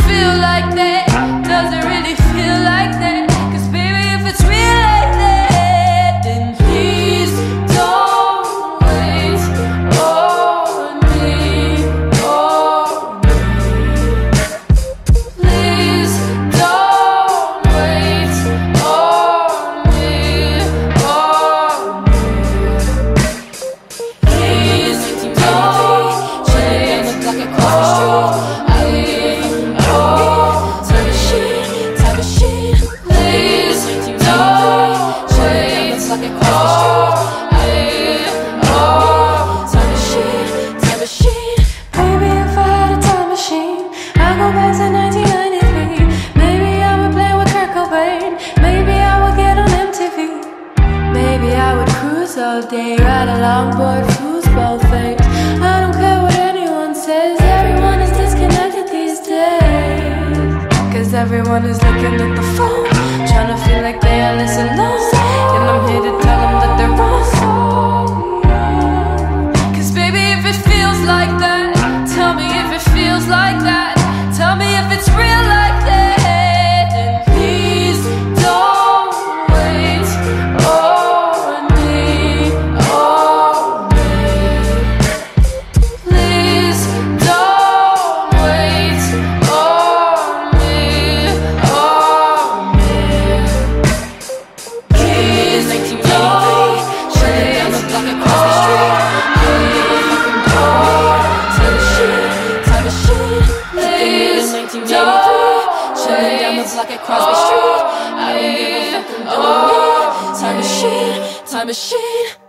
feel like that? I'd go 1993. Maybe I would play with Kurt Cobain. Maybe I would get on MTV. Maybe I would cruise all day, ride a longboard, foosball things. I don't care what anyone says, everyone is disconnected these days. Cause everyone is looking at the phone, trying to feel like they are less wait like across the street. Oh, I don't give a fuck. Oh, time machine, time machine.